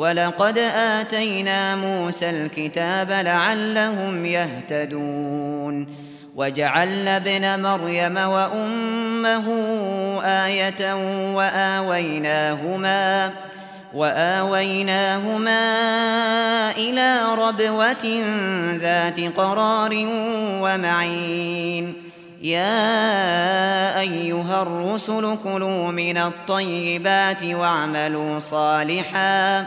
وَلَقَدْ آتَيْنَا مُوسَى الْكِتَابَ لَعَلَّهُمْ يَهْتَدُونَ وَجَعَلْنَا ابْنَ مَرْيَمَ وَأُمَّهُ آيَةً وَآوَيْنَاهُمَا وَآوَيْنَاهُمَا إِلَى رَبْوَةٍ ذَاتِ قَرَارٍ وَمَعِينٍ يَا أَيُّهَا الرُّسُلُ كُلُوا مِنَ الطَّيِّبَاتِ وَاعْمَلُوا صَالِحًا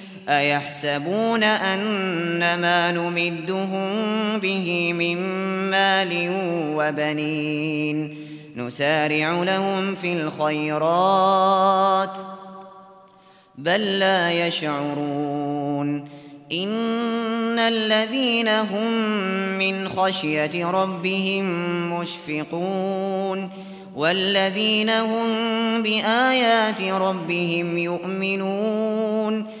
أيحسبون أنما نمدهم به من مال وبنين نسارع لهم في الخيرات بل لا يشعرون إن الذين هم من خشية ربهم مشفقون والذين هم بآيات ربهم يؤمنون